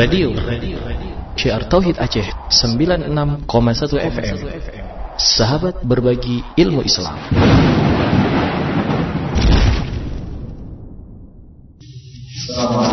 Radio. CR Tauhid Aceh 96,1 FM Sahabat berbagi ilmu Islam. Assalamualaikum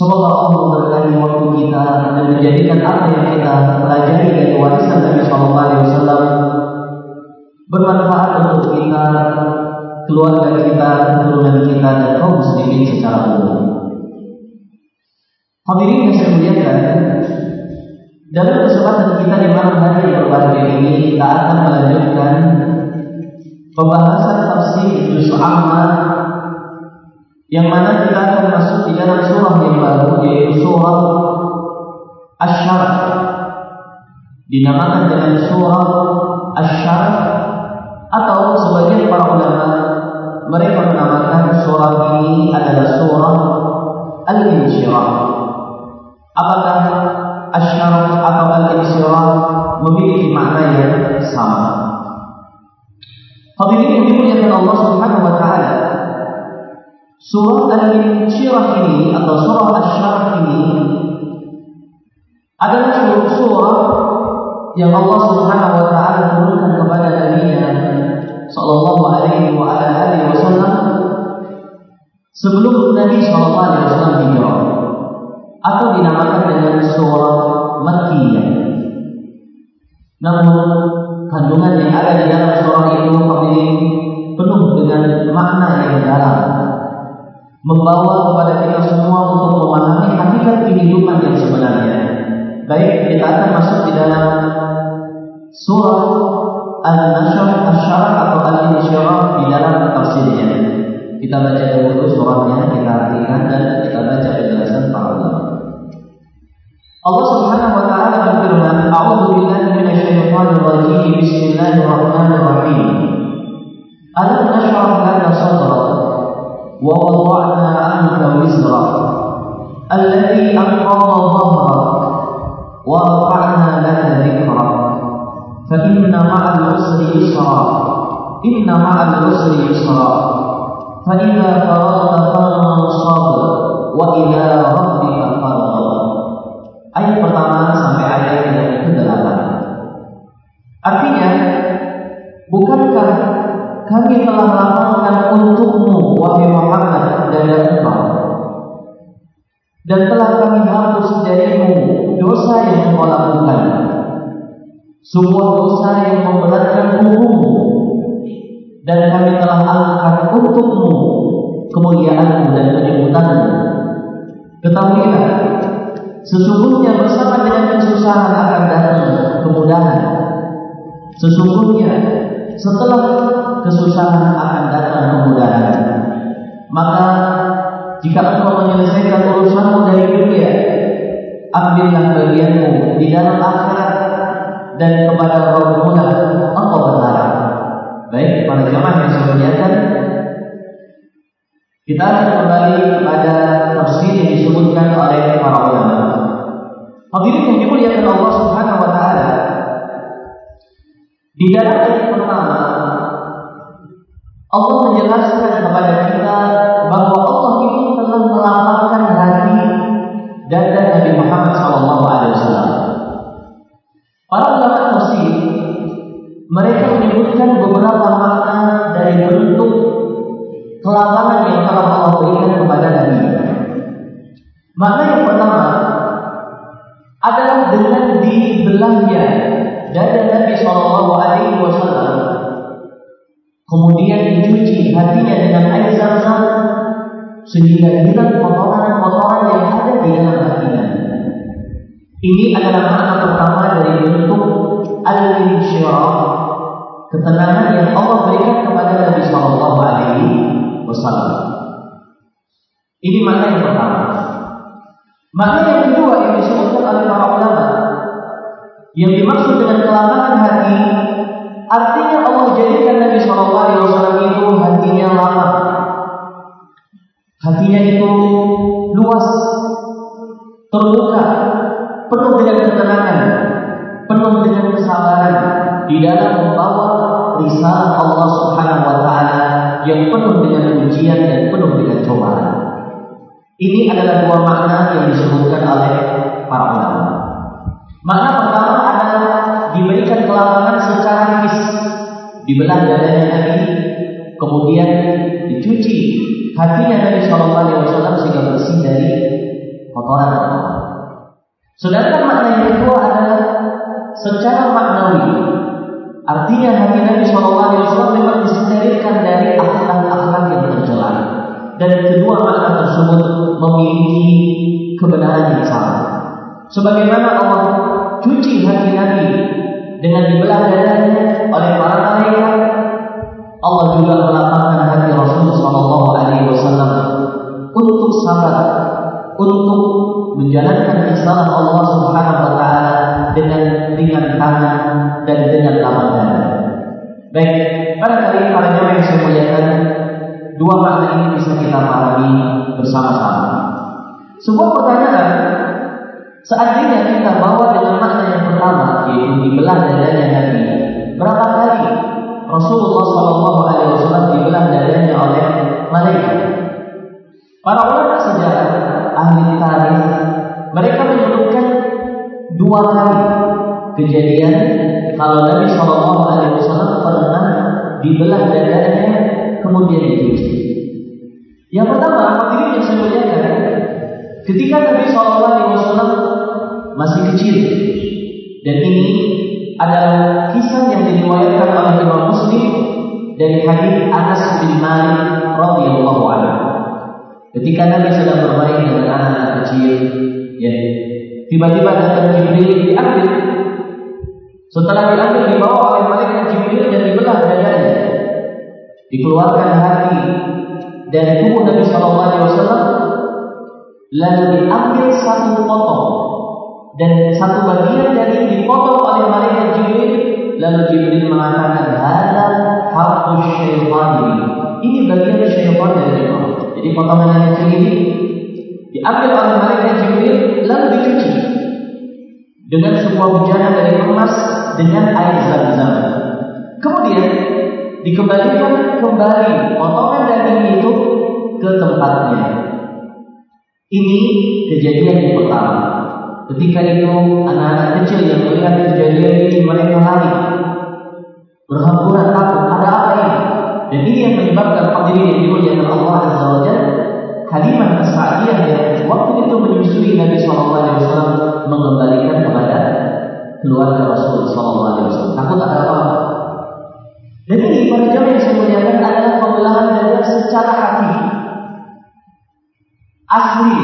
Semoga Allah memberkati waktu kita dan menjadikan apa yang kita pelajari dari warisan Nabi Shallallahu Alaihi Wasallam bermanfaat untuk kita, keluarga kita, keturunan kita, dan kaum muslimin secara umum. Hadirin yang saya muliakan, dalam kesempatan kita di malam hari yang berbahagia ini kita akan melanjutkan pembahasan tafsir juz amma yang mana kita akan masuk di dalam surah yang baru yaitu surah Asy-Syarq dinamakan dengan surah Asy-Syarq atau sebagian para ulama mereka menamakan surah ini adalah surah Al-Insyirah apakah asyaraf atau al-insyirah memiliki makna yang sama. Hadirin yang dimuliakan Allah Subhanahu wa taala. Surah Al-Insyirah ini atau surah Asy-Syarah ini adalah surah yang Allah Subhanahu wa taala turunkan kepada Nabi-Nya sallallahu alaihi wa alihi wasallam sebelum Nabi sallallahu alaihi wasallam hijrah atau dinamakan dengan surah Makkiyah. Namun kandungan yang ada di dalam surah itu memiliki penuh dengan makna yang dalam, membawa kepada kita semua untuk memahami hakikat kehidupan yang sebenarnya. Baik, kita akan masuk di dalam surah Al-Nashr, Asy-Syarah atau Al-Insyirah di dalam tafsirnya. Kita baca dulu surahnya, kita artikan dan kita baca penjelasan para ulama. Allah Subhanahu wa taala berfirman, "A'udzu billahi minasyaitonir rajim. Bismillahirrahmanirrahim. Alladhi anqadha dhahrak wa rafa'na laka dhikrak. Fa inna ma'al usri yusra. Inna ma'al usri yusra. Sesungguhnya bersama dengan kesusahan akan datang kemudahan. Sesungguhnya setelah kesusahan akan datang kemudahan. Maka jika engkau menyelesaikan urusanmu dari dunia, ambillah bagianmu di dalam akhirat dan kepada Rabbmu engkau berharap. Baik, para jamaah yang saya muliakan, kita akan kembali kepada tafsir yang disebutkan oleh para ulama. Hadirin yang dimuliakan Allah Subhanahu wa taala. Di dalam ayat pertama Allah menjelaskan kepada kita bahwa Allah itu telah melapangkan hati dada Nabi Muhammad SAW. Para ulama tafsir mereka menyebutkan beberapa makna dari bentuk kelapangan yang telah Allah berikan kepada Nabi. Makna yang dibelahnya dada Nabi Shallallahu Alaihi Wasallam, kemudian dicuci hatinya dengan air zam-zam sehingga hilang kotoran-kotoran yang ada di dalam hatinya. Ini adalah makna pertama dari bentuk al-insyirah, ketenangan yang Allah berikan kepada Nabi Shallallahu Alaihi Wasallam. Ini makna yang pertama. Makna yang kedua yang dimaksud dengan kelapangan hati artinya Allah jadikan Nabi Shallallahu Alaihi itu hatinya lapang, hatinya itu luas, terbuka, penuh dengan ketenangan, penuh dengan kesabaran di dalam membawa risalah Allah Subhanahu wa taala yang penuh dengan ujian dan penuh dengan cobaan. Ini adalah dua makna yang disebutkan oleh para ulama. Makna pertama kelapangan secara fis, dibelah dadanya Nabi, kemudian dicuci hatinya Nabi Shallallahu Alaihi Wasallam sehingga bersih dari kotoran-kotoran. Sedangkan makna yang kedua adalah secara maknawi. Artinya hati Nabi Shallallahu Alaihi Wasallam memang disterilkan dari akhlak-akhlak yang tercela. Dan kedua makna tersebut memiliki kebenaran yang sama. Sebagaimana Allah cuci hati Nabi dengan dibelah dadanya oleh para malaikat, Allah juga melapangkan hati Rasul Shallallahu Alaihi Wasallam untuk sabar, untuk menjalankan risalah Allah Subhanahu Wa Taala dengan ringan tangan dan dengan lapang dada. Baik, barangkali para jemaah yang saya muliakan, dua makna ini bisa kita pahami bersama-sama. Sebuah pertanyaan, seandainya kita bawa dengan makna yang pertama, yaitu dibelah dadanya Nabi, berapa kali Rasulullah Shallallahu Alaihi Wasallam dibelah dadanya oleh malaikat? Para ulama sejarah, ahli tarikh, mereka menyebutkan dua kali kejadian kalau Nabi Shallallahu Alaihi Wasallam pernah dibelah dadanya kemudian dicuci. Yang pertama, hadirin yang saya ketika Nabi Shallallahu Alaihi Wasallam masih kecil dan ini adalah kisah yang diriwayatkan oleh Imam Muslim dari hadis Anas bin Malik radhiyallahu anhu. Ketika Nabi sedang bermain dengan anak-anak kecil, ya, tiba-tiba datang Jibril diambil. Setelah diambil dibawa oleh malaikat Jibril dan dibelah dadanya. Dikeluarkan hati dari tubuh Nabi Shallallahu Alaihi Wasallam, lalu diambil satu potong dan satu bagian dari dipotong oleh malaikat Jibril. Lalu Jibril mengatakan, "Hada harfus syaitan ini bagian syaitan dari Allah." Jadi potongan yang kecil ini diambil oleh malaikat Jibril lalu dicuci dengan sebuah bejana dari emas dengan air zam-zam. Kemudian dikembalikan kembali potongan daging itu ke tempatnya. Ini kejadian yang pertama. Ketika itu anak-anak kecil yang melihat kejadian ini mereka lari berhamburan takut ada apa ini? Dan ini yang menyebabkan hadirin yang dimuliakan Allah Azza wa Jalla Halimah yang waktu itu menyusui Nabi Shallallahu Alaihi Wasallam mengembalikan kepada keluarga Rasul Shallallahu Alaihi Wasallam. Takut ada apa? Dan ini para jamaah yang saya muliakan adalah pembelahan dada secara hati, asli,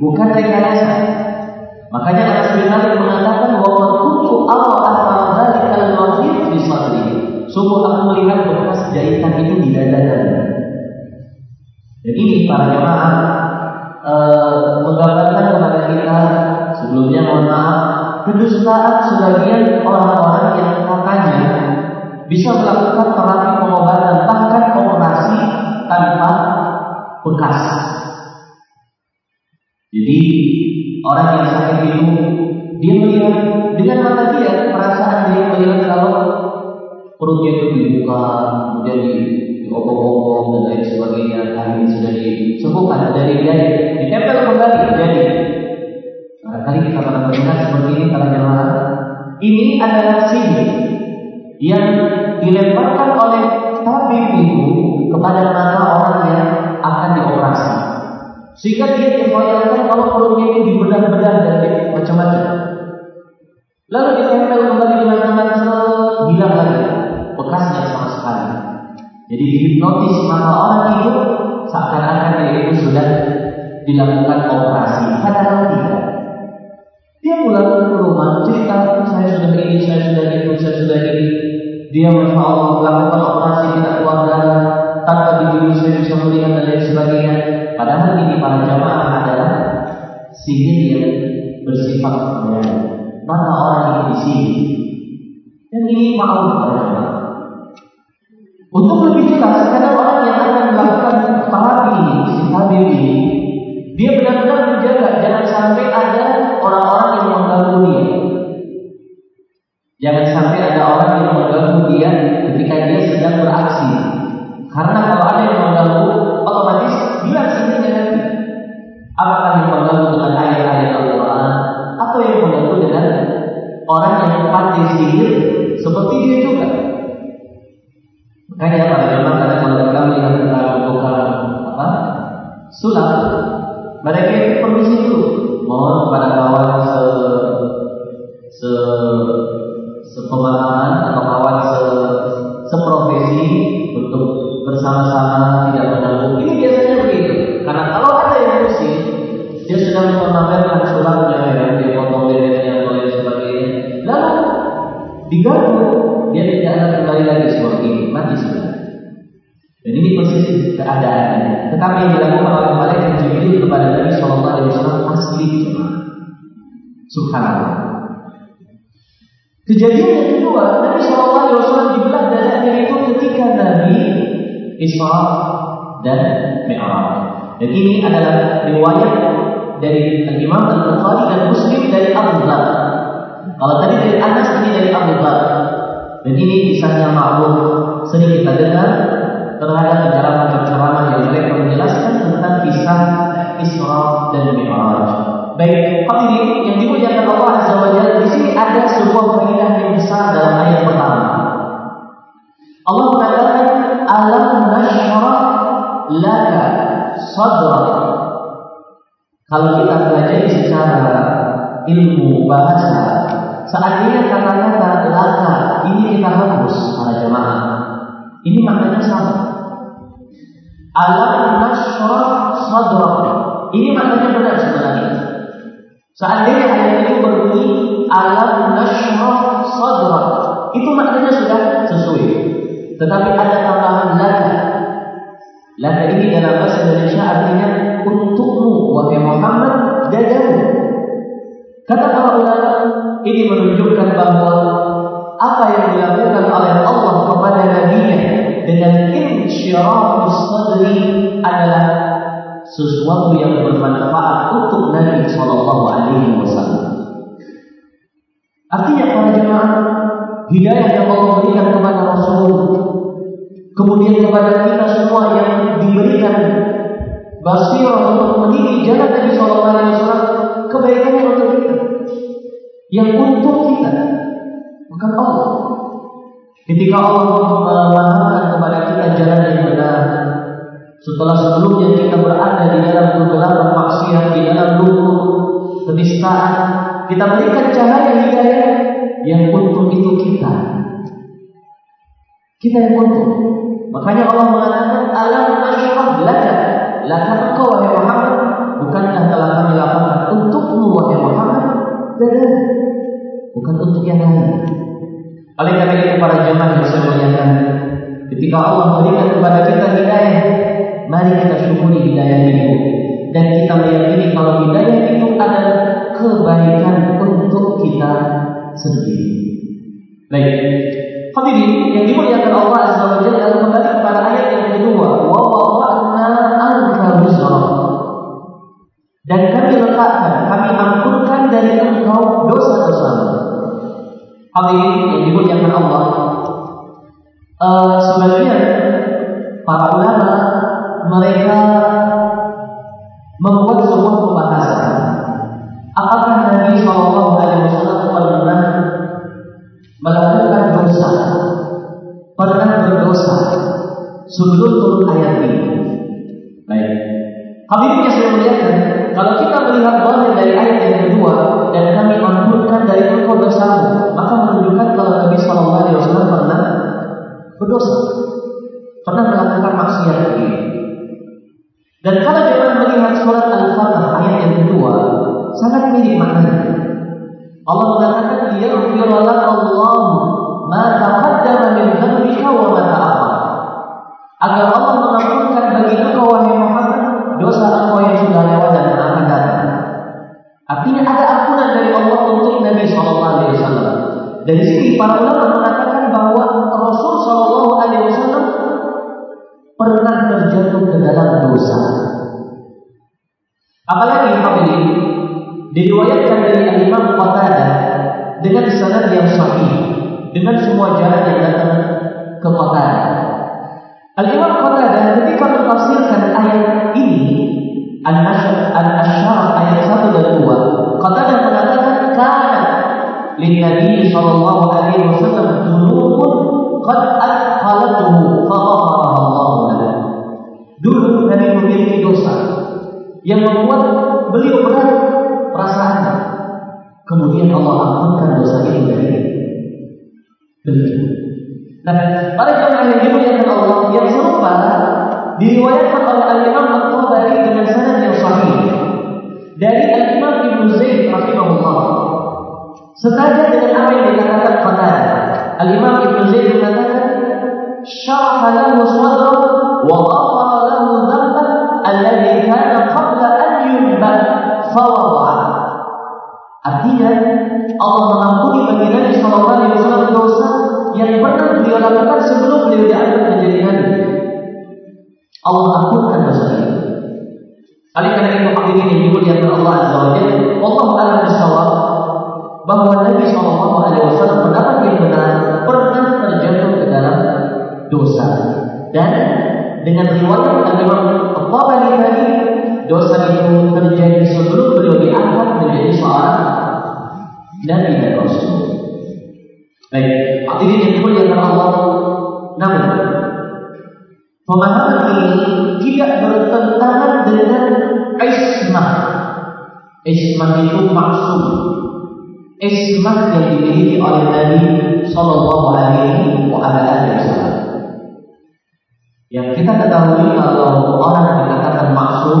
bukan rekayasa. Makanya Anas bin Malik mengatakan bahwa kuntu Allah akan dari al-wazir di sadri. Sungguh aku melihat bekas jahitan itu di dada Dan ini para jemaah e, menggambarkan kepada kita sebelumnya mohon maaf kedustaan sebagian orang-orang yang katanya bisa melakukan terapi pengobatan bahkan operasi tanpa bekas. Jadi orang yang sakit itu dia melihat dengan mata dia perasaan dia melihat kalau perutnya itu dibuka, kemudian di diobok-obok dan lain sebagainya, ini sudah disembuhkan dari dari ditempel kembali jadi. Barangkali kita pernah mendengar seperti ini para jemaah. Ini adalah sihir yang dilemparkan oleh tabib itu kepada mata orang yang akan dioperasi. Sehingga dia dibayangkan kalau perutnya itu dibedah-bedah dan macam-macam. Lalu ditempel kembali dengan tangan hilang lagi bekasnya sama sekali. Jadi hipnotis mata orang itu seakan-akan dia itu sudah dilakukan operasi, padahal tidak. Dia pulang ke rumah cerita saya sudah ini, saya sudah itu, saya sudah ini. Dia masya Allah melakukan operasi tidak keluar tanpa dibimbing saya bisa melihat dan lain sebagainya. Padahal ini para jamaah adalah sihir yang bersifat modern. Mata orang itu disihir. Dan ini maaf para jamaah. Untuk lebih jelas, karena orang yang akan melakukan terapi ini, si tabib ini, sedang memamerkan sulapnya, ya, dia potong liriknya atau lain sebagainya. Lalu diganggu, dia tidak akan kembali lagi seperti ini, mati sudah. Dan ini persis keadaannya. Tetapi yang dilakukan oleh malaikat Jibril kepada Nabi Shallallahu Alaihi Wasallam asli jemaah. Subhanallah. Kejadian yang kedua, Nabi Shallallahu Alaihi Wasallam dibelah dadanya itu ketika Nabi Isra dan Mi'raj. Dan ini adalah riwayat dari Imam Al Bukhari dan Muslim dari Abu Dhar. Kalau tadi dari Anas ini dari Abu Dhar. Dan ini kisahnya maklum sering kita dengar terhadap ceramah-ceramah yang mereka menjelaskan tentang kisah Isra dan Mi'raj. Baik, hadirin yang dimuliakan Allah Azza wa Jalla di sini ada sebuah faedah yang besar dalam ayat pertama. Allah mengatakan alam nashrah laka sadrak. Kalau kita pelajari secara ilmu bahasa, seandainya kata-kata laka ini kita hapus para jemaah. Ini maknanya sama. Alam nashrah sadrak. Ini maknanya benar sebenarnya. Seandainya ayat itu berbunyi alam nashrah sadrak, itu maknanya sudah sesuai. Tetapi ada tambahan laka. Laka ini dalam bahasa Indonesia artinya untukmu wahai Muhammad dadamu. Kata para ulama ini menunjukkan bahwa apa yang dilakukan oleh Allah kepada Nabi-Nya dengan insyirah sadri adalah sesuatu yang bermanfaat untuk Nabi Shallallahu Alaihi Wasallam. Artinya para jemaah hidayah yang Allah berikan kepada Rasul, kemudian kepada kita semua yang diberikan basirah untuk mendidik jalan Nabi Shallallahu Alaihi Wasallam, kebaikannya untuk kita, yang untuk kita, bukan Allah. Ketika Allah memahamkan kepada kita jalan yang benar, setelah sebelumnya kita berada di dalam kegelapan maksiat, di dalam lumpur penistaan, kita berikan cahaya hidayah yang untung itu kita. Kita yang untung. Makanya Allah mengatakan alam nasyrah laka. Laka engkau wahai Muhammad. Bukankah telah kami lakukan untukmu wahai Muhammad? Dan bukan untuk yang lain. Oleh karena itu para jemaah yang saya muliakan, ketika Allah berikan kepada kita hidayah, mari kita syukuri hidayah itu dan kita meyakini kalau hidayah itu adalah kebaikan untuk kita sendiri. Baik. Hadirin yang dimuliakan Allah Azza wa Jalla kembali kepada ayat Memahami ini tidak bertentangan dengan ismah. Ismah itu maksud. Ismah yang dimiliki oleh Nabi Shallallahu Alaihi Wasallam. Yang kita ketahui kalau orang mengatakan maksud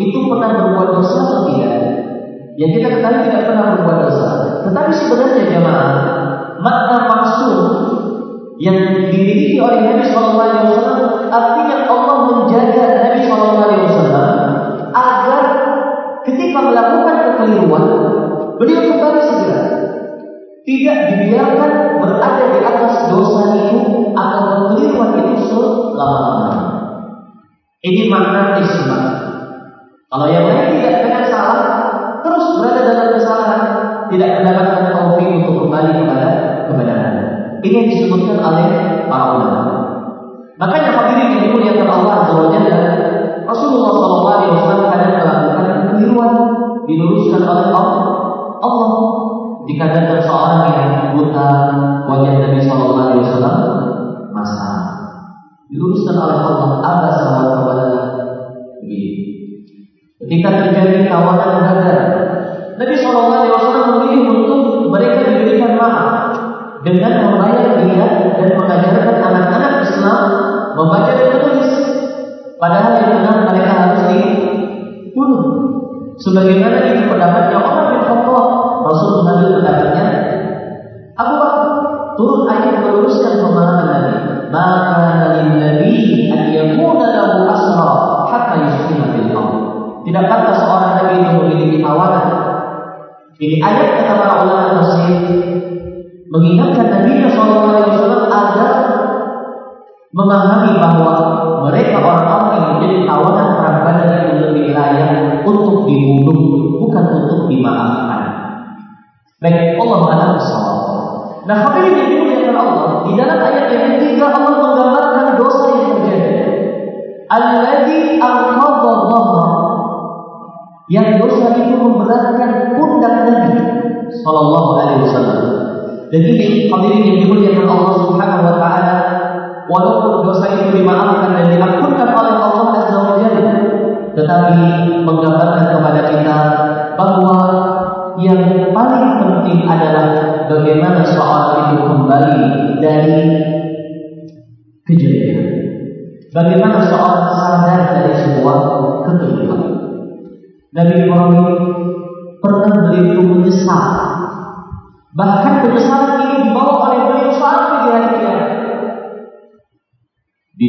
itu pernah berbuat dosa atau tidak? Yang kita ketahui tidak pernah berbuat dosa. Tetapi sebenarnya jemaah makna maksud yang dimiliki oleh Nabi Shallallahu Alaihi Wasallam artinya Allah menjaga Nabi Shallallahu Alaihi Wasallam agar ketika melakukan kekeliruan beliau kembali segera. Tidak dibiarkan berada di atas dosa itu atau kekeliruan itu selama-lamanya. Ini makna isma kalau yang lain tidak kena salah terus berada dalam kesalahan tidak mendapatkan taufik untuk kembali kepada kebenaran. Ini yang disebutkan oleh para ulama. Makanya hadirin yang dimuliakan Allah Azza wa Rasulullah SAW alaihi wasallam kadang melakukan keliruan diluruskan oleh Allah. Allah dikatakan seorang yang buta wajah Nabi sallallahu alaihi wasallam masa diluruskan oleh Allah apa sahabat kepada Ketika terjadi tawanan dagang, Nabi Shallallahu Alaihi Wasallam memilih untuk mereka diberikan maaf dengan membayar dia dan mengajar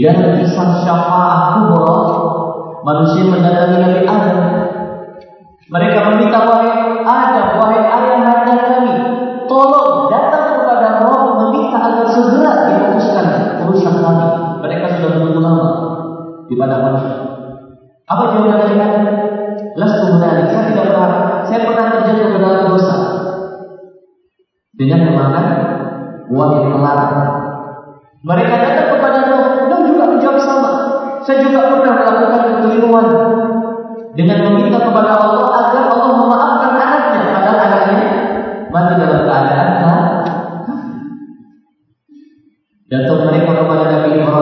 dalam kisah syafaat kubra manusia mendatangi Nabi Adam. Mereka meminta wahai ada wahai ayah anda kami tolong datang kepada Roh meminta agar segera dihapuskan urusan kami. Mereka sudah menunggu lama di mana manusia. apa jawaban Nabi Adam? Lastu saya tidak berharap. saya pernah terjatuh ke dalam dosa. Dengan memakan buah yang telah mereka saya juga pernah melakukan kekeliruan dengan meminta kepada Allah agar Allah memaafkan anaknya, padahal anaknya mati dalam keadaan kafir. Datang mereka kepada Nabi Muhammad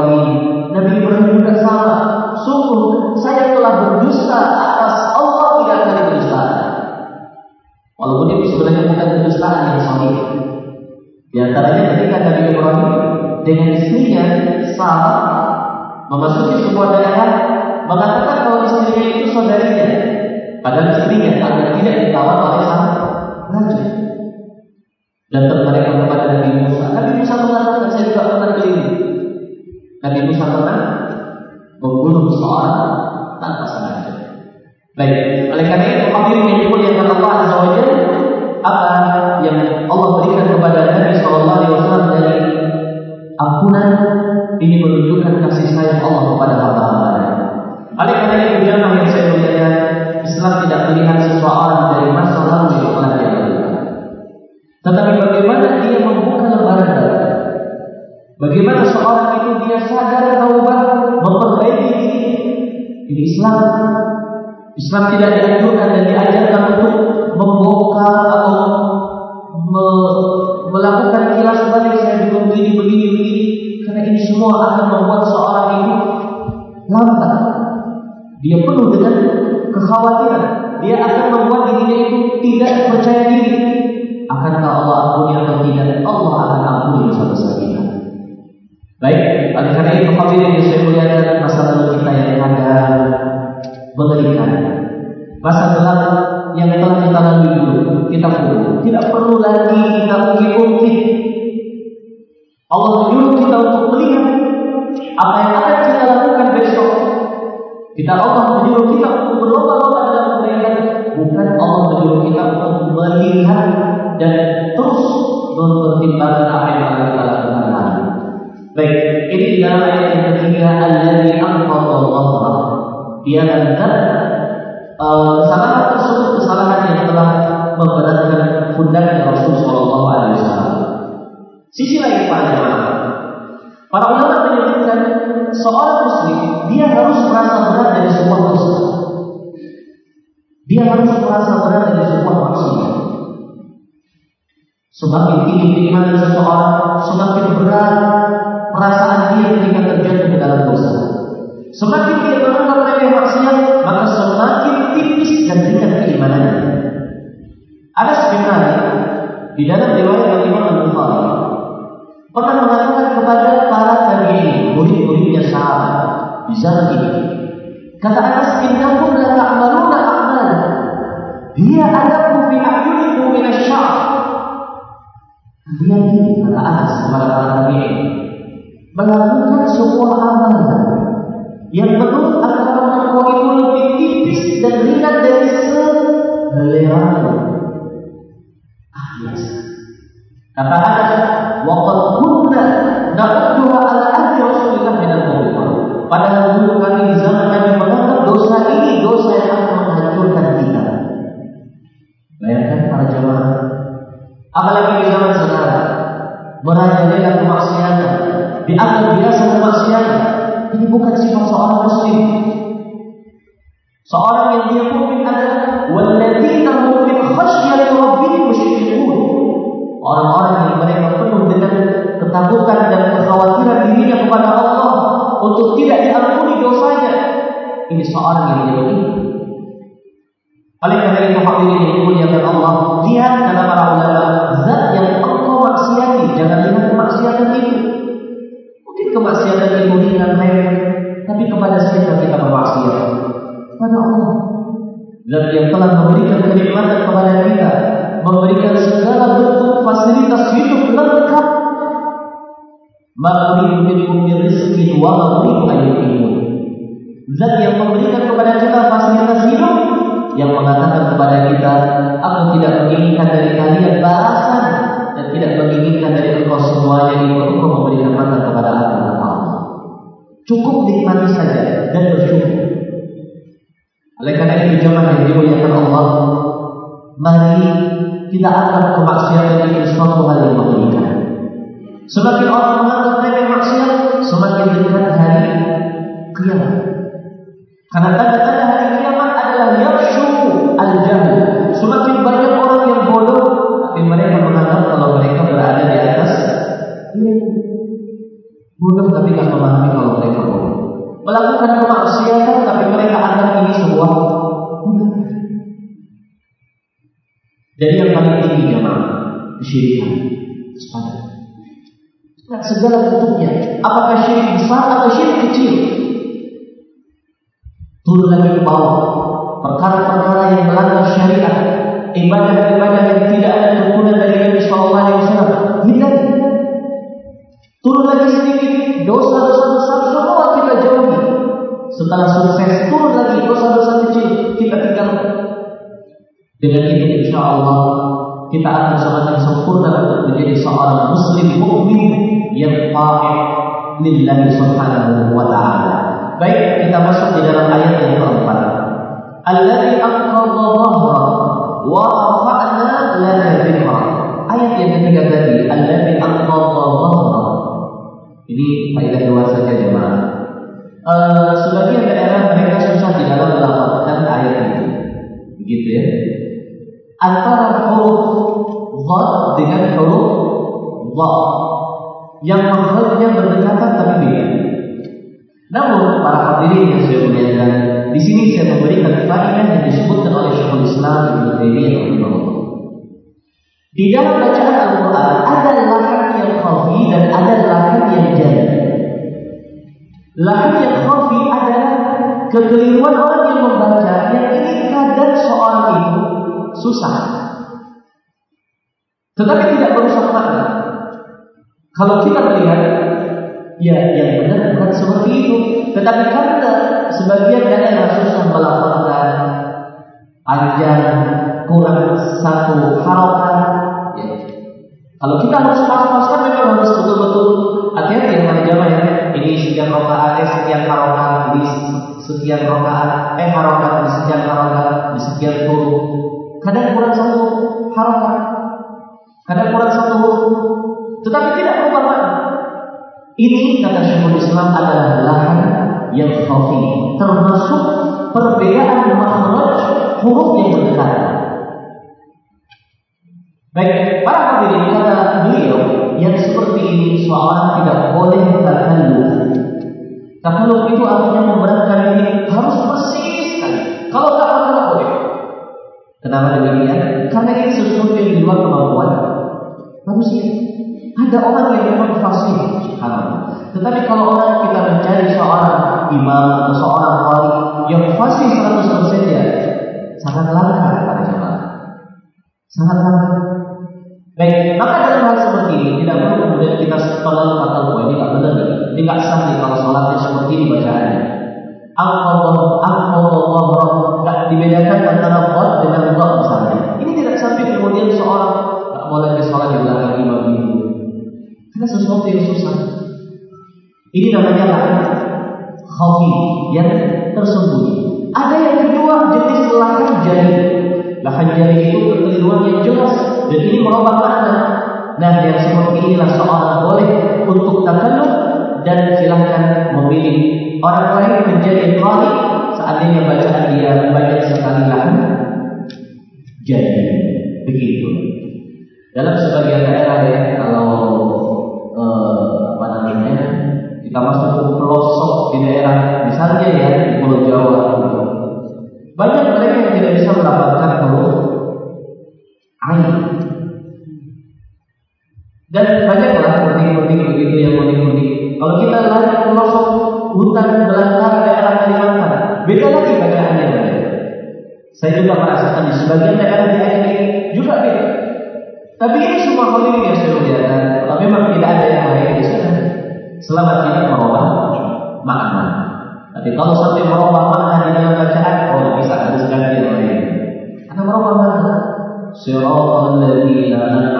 dari Allah kepada Sisi lain pada. Para ulama menyebutkan seorang muslim dia harus merasa berat dari semua dosa, Dia harus merasa berat dari semua maksiat. Semakin tinggi iman seseorang, semakin berat perasaan dia ketika terjatuh ke dalam dosa. Semakin dia melakukan oleh maksiat, maka semakin tipis dan tingkat keimanannya. Ada sebenarnya di dalam riwayat Imam Al-Bukhari maka mengatakan kepada para tabi'in, murid-muridnya sahabat, bisa lagi. Kata Anas bin Nabi la ta'maluna amal. Dia ada fi a'yunikum min asy-syar. Dia ini kata Anas kepada para tabi'in melakukan sebuah amal yang menurut agama Allah itu lebih tipis dan ringan dari selera. Ah, biasa. Kata Anas Naqadduha ala ahli Rasulullah min al-Qurba. Padahal dulu kami di zaman kami menganggap dosa ini dosa yang akan menghancurkan kita. Bayangkan para jemaah. Apalagi di zaman sekarang. Merajalela kemaksiatan. Dianggap biasa kemaksiatan. Ini bukan sifat seorang muslim. Seorang yang dia mungkin adalah walladzina mungkin min khasyati rabbihim musyrikun. Orang-orang yang mereka ketakutan dan kekhawatiran dirinya kepada Allah untuk tidak diampuni dosanya. Ini seorang yang begini. Oleh karena itu hadirin yang dimuliakan Allah, lihat kata para ulama, zat yang engkau maksiati, jangan lihat kemaksiatan itu. Mungkin kemaksiatan itu ringan remeh, tapi kepada siapa kita bermaksiat? Kepada Allah. Zat yang telah memberikan kenikmatan kepada kita, memberikan segala bentuk fasilitas hidup lengkap. Zat yang memberikan kepada kita fasilitas hidup yang mengatakan kepada kita, aku tidak menginginkan dari kalian balasan dan tidak menginginkan dari engkau semuanya itu engkau memberikan mata kepada aku. Cukup nikmati saja dan bersyukur. Oleh karena itu jemaah yang dimuliakan Allah, mari kita anggap kemaksiatan ini suatu hal yang mengerikan. Semakin orang menganggap remeh maksiat, semakin dekat hari kiamat. Karena tanda-tanda hari kiamat adalah yafshu al-jahl. Semakin banyak orang yang bodoh, tapi mereka menganggap kalau mereka berada di atas bodoh tapi tidak memahami kalau mereka bodoh. Melakukan kemaksiatan tapi mereka anggap ini sebuah Jadi yang paling tinggi jemaah kesyirikan. Sepadan. Dan segala bentuknya, apakah syirik besar atau syirik kecil? Turun lagi ke bawah, perkara-perkara yang melanggar syariat, ibadah-ibadah yang tidak ada tuntunan dari Nabi Shallallahu Alaihi Wasallam. Turun lagi sedikit, dosa-dosa besar semua kita jauhi. Setelah sukses, turun lagi dosa-dosa kecil kita tinggalkan. Dengan itu insya Allah kita akan semakin sempurna untuk menjadi seorang muslim mukmin yang taat lillahi subhanahu wa ta'ala. Baik, kita masuk di dalam ayat yang keempat. Alladzi anqadha dhahra wa rafa'na lana dhikra. Ayat yang ketiga tadi, alladzi anqadha dhahra. Ini faedah dua saja jemaah. Uh, sebagian daerah mereka susah di dalam melafalkan ayat ini. Begitu ya antara huruf dhad dengan huruf dha yang makhrajnya berdekatan tapi beda. Namun para hadirin yang saya muliakan, di sini saya memberikan faedah yang disebutkan oleh Syekhul Islam Ibnu Taimiyah rahimahullah. Di dalam bacaan Al-Quran ada lahan yang khafi dan ada lahan yang jari. Lahan yang khafi adalah kekeliruan orang yang membaca yang ini kadang seorang itu susah. Tetapi tidak merusak makna. Kalau kita melihat, ya yang benar bukan seperti itu. Tetapi karena sebagian daerah susah melaporkan panjang kurang satu harokat, ya. Kalau kita harus pas-paskan memang harus betul-betul hati-hati dengan jamaah ya. Ini sekian rokaat, eh sekian harokat, ini sekian rokaat, eh harokat, di sekian harokat, di sekian huruf. Kadang kurang satu harokat, kadang kurang satu. Tetapi tidak berubah makna. Ini kata Syekhul Islam adalah lahan yang khafi, termasuk perbedaan makhraj huruf yang berdekatan. Baik, para hadirin kata beliau yang seperti ini seorang tidak boleh takalluf. Takalluf itu artinya memberatkan diri harus persis sekali. Kalau tak maka. Kenapa demikian? Karena ini sesuatu yang di luar kemampuan manusia. Ada orang yang memang fasih, subhanallah. Tetapi kalau orang kita mencari seorang imam atau seorang wali yang fasih 100% ya, sangat langka pada jemaah. Sangat langka. Baik, maka dalam hal seperti ini tidak perlu kemudian kita terlalu kata bahwa ini nggak benar ini nggak sah kalau sholatnya seperti ini bacaannya. Allah, Allah, nggak dibedakan antara qad dengan Allah misalnya. Ini tidak sampai kemudian seorang nggak boleh sholat di belakang imam itu. Karena sesuatu yang susah. Ini namanya lahan khafi yang tersembunyi. Ada yang kedua jenis lahan jari. Lahan jari itu kekeliruan yang jelas dan ini merubah makna. Nah, yang seperti inilah seorang boleh untuk takalluf dan silahkan memilih orang lain menjadi qari seandainya bacaan dia banyak sekali lahan jadi begitu. Dalam sebagian daerah ya kalau eh, apa namanya kita masuk ke pelosok di daerah misalnya ya di Pulau Jawa. Banyak mereka yang tidak bisa mendapatkan huruf ain dan banyaklah kuning-kuning begitu yang kuning-kuning kalau kita lari pelosok hutan belantara daerah Kalimantan. Beda lagi bacaannya saya juga merasakan di sebagian daerah di Aceh juga beda. Tapi ini semua hal ini yang lihat kalau memang tidak ada yang lain di sana selama tidak merubah makna. Tapi kalau sampai merubah makna di dalam bacaan oh bisa ada sekali yang lain. Karena merubah makna. Siratal ladzina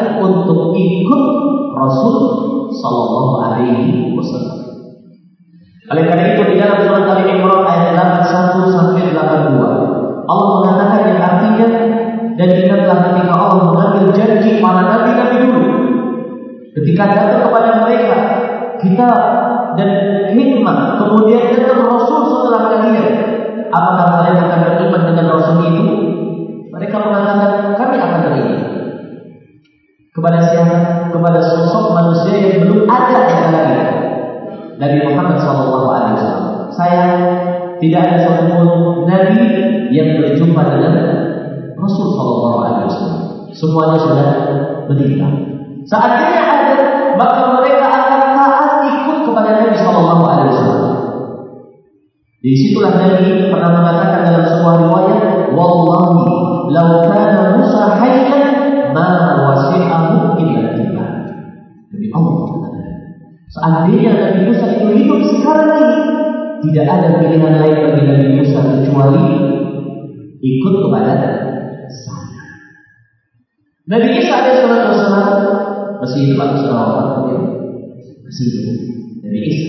setia untuk ikut Rasul Sallallahu Alaihi Wasallam. Oleh karena itu di dalam surat Ali Imran ayat 81 sampai 82 Allah mengatakan yang artinya dan ingatlah ketika Allah mengambil janji para nabi-nabi dulu. Ketika datang kepada mereka kita dan hikmah kemudian datang Rasul setelah kalian. Apakah kalian akan beriman dengan Rasul itu? Mereka mengatakan belum ada lagi Nabi Muhammad SAW saya tidak ada satupun Nabi yang berjumpa dengan Rasul SAW semuanya sudah meninggal seandainya ada maka mereka akan taat ikut kepada Nabi Sallallahu Alaihi Wasallam. Di situlah Nabi pernah mengatakan dalam sebuah riwayat, "Wallahi, Seandainya Nabi Musa itu hidup sekarang ini, tidak ada pilihan lain bagi Nabi Musa kecuali ikut kepada saya. Nabi Isa alaihissalam masih hidup atau wafat ya? Masih hidup. Nabi Isa.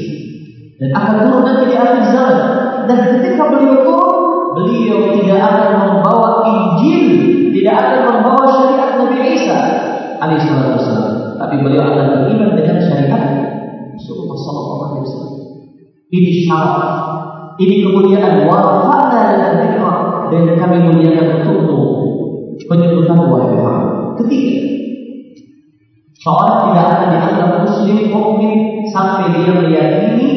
Dan akan turun nanti di akhir zaman. Dan ketika beliau turun, beliau tidak akan membawa Injil, tidak akan membawa syariat Nabi Isa alaihissalam. Tapi beliau akan beriman dengan Rasulullah Sallallahu Alaihi Wasallam. Ini syarat, ini kemuliaan warafana dan dzikra dan kami muliakan untukmu penyebutan Muhammad. Ketiga, seorang tidak akan dianggap muslim mukmin sampai dia meyakini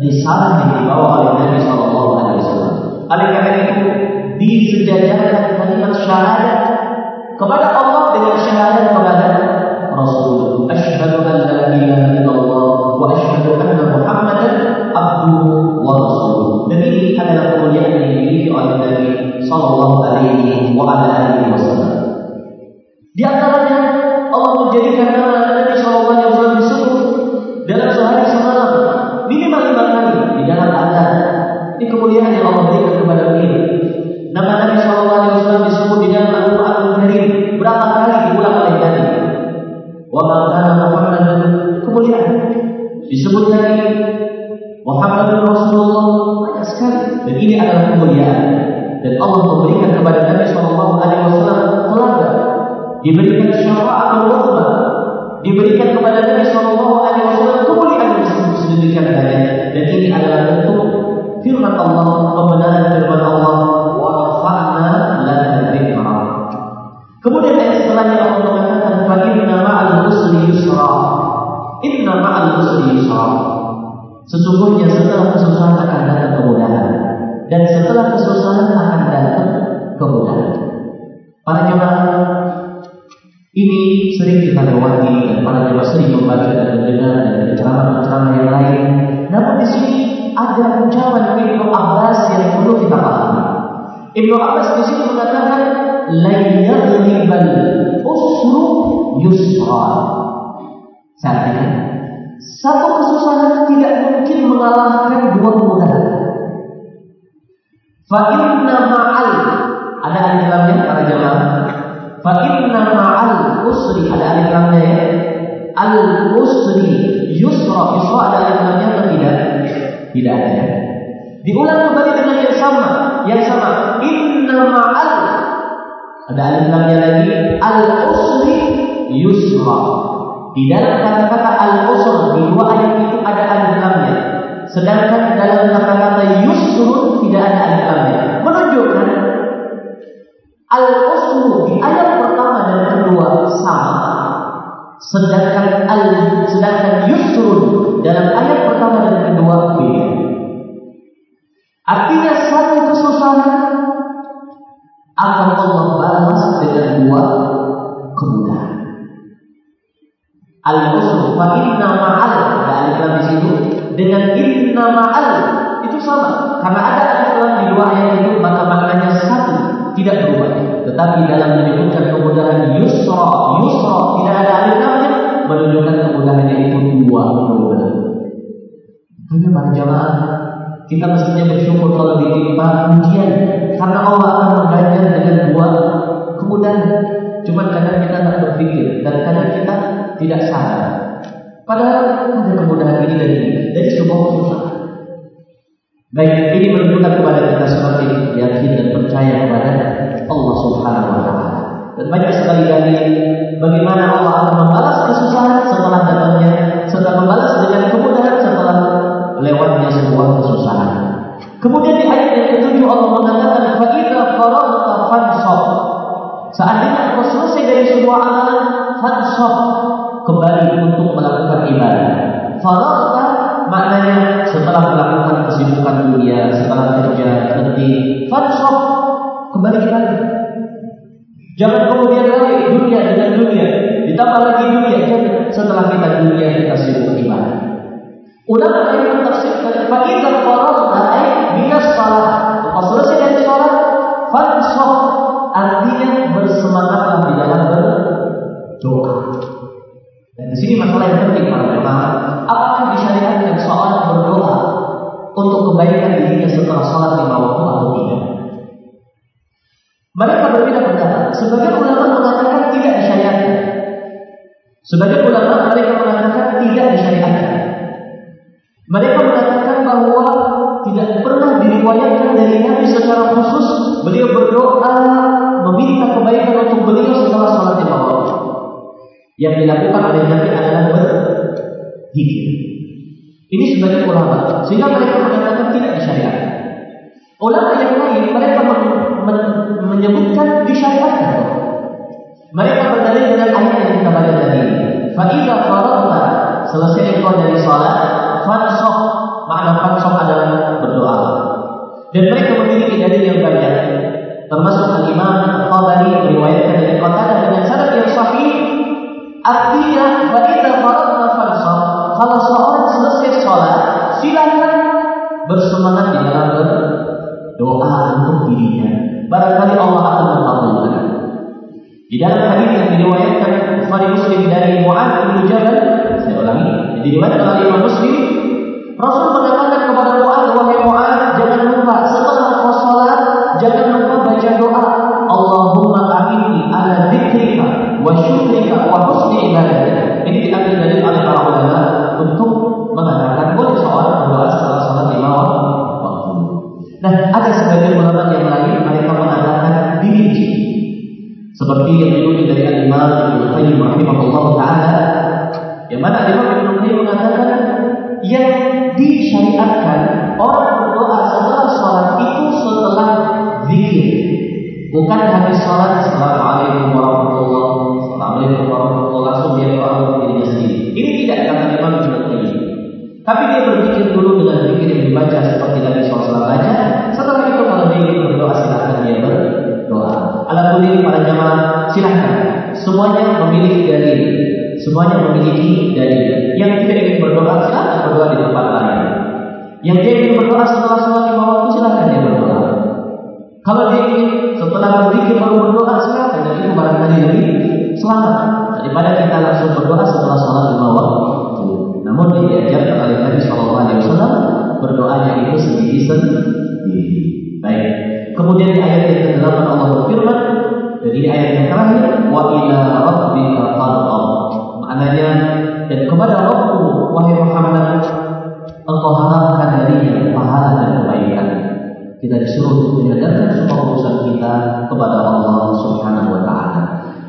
risalah yang dibawa oleh Nabi Sallallahu Alaihi Wasallam. Oleh karena itu disejajarkan kalimat syahadat kepada Allah dengan syahadat kepada Rasul. Asyhadu an la ilaha illallah abduhu wa rasuluh. Dan ini adalah kemuliaan yang dimiliki oleh Nabi Sallallahu Alaihi Wasallam. Di antaranya Allah menjadikan nama Nabi Allah memberikan kepada Nabi Shallallahu Alaihi Wasallam telaga. Diberikan syafaat al diberikan kepada Nabi Shallallahu Alaihi Wasallam kemuliaan yang sedemikian banyak. Dan ini adalah bentuk firman Allah pembenaran firman Allah. Wa rafa'na lana dzikra. Kemudian ayat setelahnya Allah mengatakan fa inna ma'al usri yusra. Inna ma'al usri yusra. Sesungguhnya setelah kesusahan akan datang kemudahan dan setelah kesusahan akan datang kemudahan para jemaah ini sering kita lewati dan para jemaah sering membaca dan mendengar dan ceramah-ceramah yang lain. Namun di sini ada ucapan Ibnu Abbas yang perlu kita pahami. Ibnu Abbas di sini mengatakan la yaghlibal usru yusra. Artinya, satu kesusahan tidak mungkin mengalahkan dua kemudahan. Fa inna ma'al ada di dalamnya para jemaah Fa inna ma'al usri ada alif lamnya ya. Al usri yusra yusra ada alif lamnya atau tidak? Tidak ada ya. Diulang kembali dengan yang sama, yang sama. Inna ma'al ada alif lamnya lagi al usri yusra. Di dalam kata-kata al usr di dua ayat itu ada alif lamnya. Sedangkan dalam kata-kata yusrun tidak ada alif. Menunjukkan al usru di ayat kedua sama. Sedangkan al sedangkan yusrun dalam ayat pertama dan kedua beda. Artinya satu kesusahan akan Allah balas karena ada lam di dua ayat itu maka maknanya satu tidak berubah. Tetapi dalam menyebutkan kemudahan yusra, yusra tidak ada alif lamnya, menunjukkan kemudahannya itu dua kemudahan. Karena para jamaah kita mestinya bersyukur kalau ditimpa ujian karena Allah akan mengganjar dengan dua kemudahan. Cuma kadang kita tidak berpikir dan kadang kita tidak sadar. Padahal ada kemudahan ini dan ini dari sebuah kesusahan. Baik, ini menunjukkan kepada kita seperti yakin dan percaya kepada Allah Subhanahu wa taala. Dan banyak sekali dari bagaimana Allah akan membalas kesusahan setelah datangnya, setelah membalas dengan kemudahan setelah lewatnya sebuah kesusahan. Kemudian di ayat yang ketujuh Allah mengatakan fa'idza faragta fansab. Seandainya engkau selesai dari sebuah amalan, fansab kembali untuk melakukan ibadah. Faragta maknanya setelah melakukan kesibukan dunia, setelah kerja, berhenti, fansab kembali lagi. Jangan kemudian lagi dunia dengan dunia, ditambah lagi dunia. Jangan setelah kita dunia kita sibuk ibadah. Ulama lain mentafsirkan, "Fa'idza faragta ay minas salat." Kalau selesai dari salat, fansab artinya bersemangatlah di dalam berdoa. Dan di sini masalah yang penting وجدها اللهم أعني على ذكرك وشكرك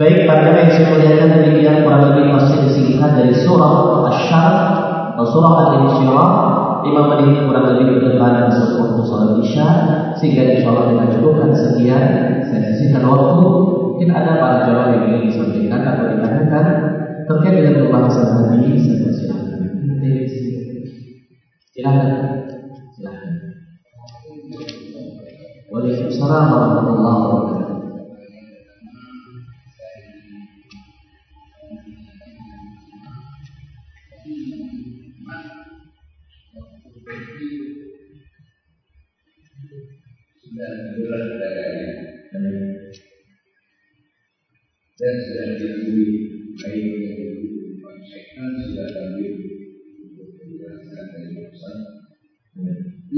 Baik pada yang saya muliakan demikian kurang lebih masih singkat dari surah Asy-Syarh atau surah Al-Insyirah. Lima menit kurang lebih ke depan sebelum sholat isya sehingga insya Allah kita cukupkan sekian saya sisihkan waktu. Mungkin ada para jawab yang ingin disampaikan atau ditanyakan. Terkait dengan pembahasan tadi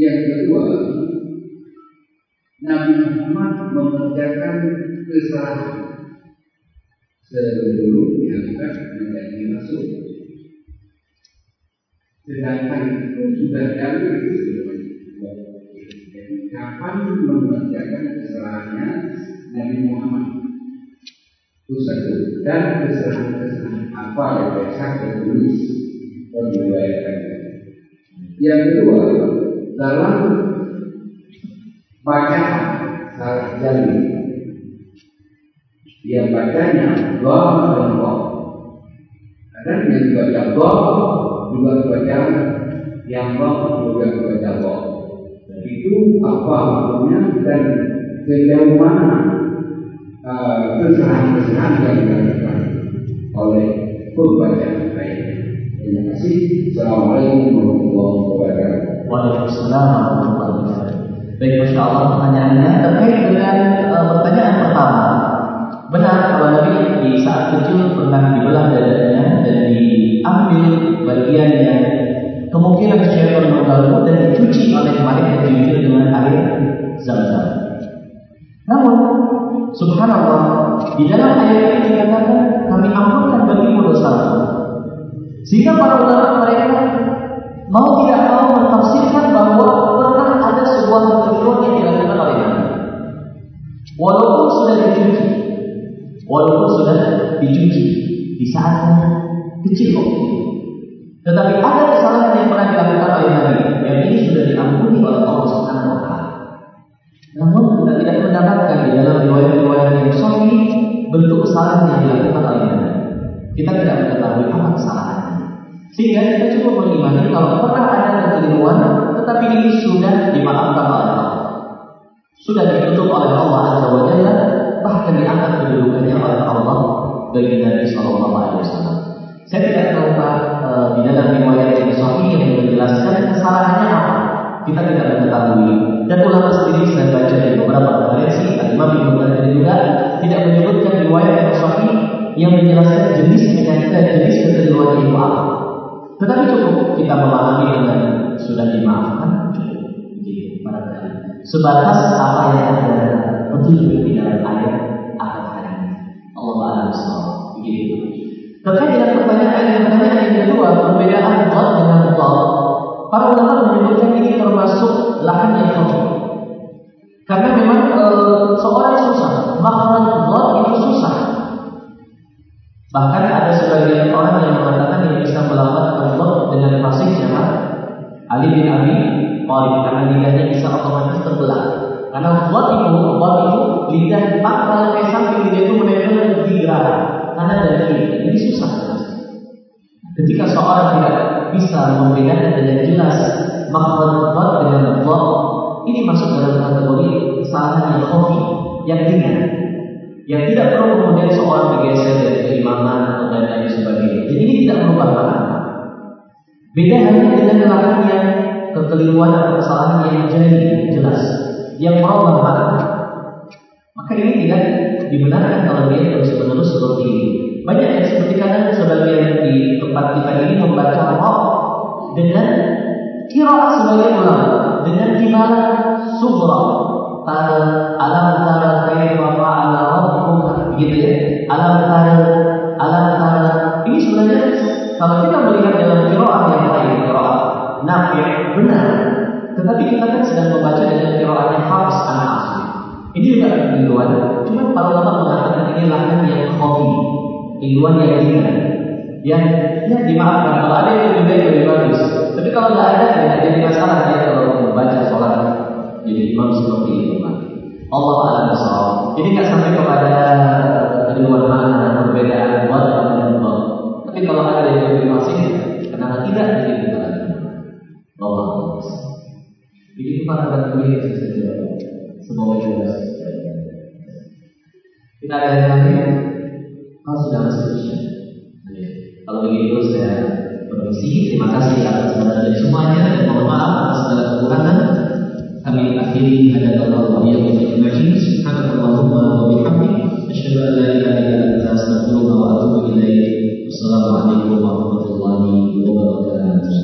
Yang kedua, Nabi Muhammad mengerjakan kesalahan sebelum diangkat menjadi rasul. Sedangkan itu sudah jauh Jadi kapan mengerjakan kesalahannya Nabi Muhammad itu satu dan kesalahan-kesalahan apa yang biasa tertulis diriwayatkan. Yang kedua dalam bacaan salah dia bacanya doa dan doa ada yang dibaca doa juga dibaca yang doa juga dibaca dan itu apa hukumnya dan sejauh mana kesalahan-kesalahan yang dilakukan oleh pembaca baik. Terima kasih. Assalamualaikum warahmatullahi wabarakatuh Waalaikumsalam warahmatullahi wabarakatuh. Baik, masya Allah pertanyaannya terkait dengan uh, pertanyaan pertama. Benar kalau Nabi di saat kecil pernah dibelah dadanya dan diambil bagian yang kemungkinan syaitan mengganggu dan dicuci oleh malaikat Jibril dengan air zam-zam. Namun, subhanallah, di dalam ayat ini dikatakan kami ampunkan bagimu dosamu. Sehingga para ulama mereka mau tidak sebuah pertemuan yang dilakukan oleh Nabi. Walaupun sudah dicuci, walaupun sudah dicuci di saatnya kecil itu. Tetapi ada kesalahan yang pernah dilakukan oleh Nabi yang ini sudah diampuni oleh Allah Subhanahu wa taala. Namun kita tidak mendapatkan di dalam riwayat-riwayat yang sahih bentuk kesalahan yang dilakukan oleh Nabi. Kita tidak mengetahui apa kesalahannya. Sehingga kita cukup mengimani kalau pernah ada kekeliruan, tetapi ini sudah dimaafkan oleh Allah. Sudah ditutup oleh Allah Azza wa Jalla, bahkan diangkat kedudukannya oleh Allah bagi Nabi Shallallahu Alaihi Wasallam. Saya tidak tahu Pak e, di dalam riwayat yang sahih yang menjelaskan kesalahannya apa. Kita tidak mengetahui. Dan ulama sendiri saya baca di beberapa referensi, Imam Ibnu Katsir juga tidak menyebutkan riwayat yang sahih yang menjelaskan jenis penyakit dan jenis kekeliruan itu apa. Tetapi cukup kita memahami dengan sudah dimaafkan cukup barangkali. Sebatas apa yang ada petunjuk di dalam ayat hari ini. Allah Taala begitu. Terkait dengan pertanyaan yang pertanyaan yang kedua, perbedaan God dengan God. Para ulama menyebutkan ini termasuk lahan yang kafir. Karena memang e, seorang susah, makhluk God itu susah. Bahkan ada sebagian orang bisa membedakan dengan jelas buat dengan buat, ini masuk dalam kategori kesalahan yang khafi, yang ringan, yang tidak perlu kemudian seorang bergeser dari keimaman atau dan lain sebagainya. Jadi ini tidak merubah makna. Beda hanya dengan lakukan yang kekeliruan atau kesalahan yang jadi jelas, yang merubah makna. Maka ini tidak dibenarkan kalau dia terus menerus seperti ini. Banyak yang seperti kadang sebagian di tempat kita ini membaca roh dengan kira sebagai ulama dengan gimana subra tara alam tara kaifa fa'ala rabbuka gitu ya. Alam tara alam tara ini sebenarnya kalau kita melihat dalam kiroah yang lain kiroah nafi benar. Tetapi kita kan sedang membaca dengan kiroahnya Hafs an Asim ini juga keliruan cuma para ulama mengatakan ini lahan yang khofi keliruan yang ringan yang ya dimaafkan kalau ada yang lebih baik lebih bagus tapi kalau nggak ada tidak jadi masalah dia kalau membaca sholat jadi imam seperti itu Allah alam ini nggak sampai kepada keliruan mana perbedaan buat dan buat tapi kalau ada yang lebih masing kenapa tidak jadi kita Allah jadi para yang saya jawab semoga jelas kita ada yang lain? Kalau sudah masuk isya kalau begitu saya permisi. Terima kasih atas perhatian semuanya dan mohon maaf atas segala kekurangan. Kami akhiri hadirat Allah yang berjumlah. Subhanallahumma wa bihamdi. Asyhadu an la ilaha illa anta astaghfiruka wa atubu ilaik. Wassalamualaikum warahmatullahi wabarakatuh.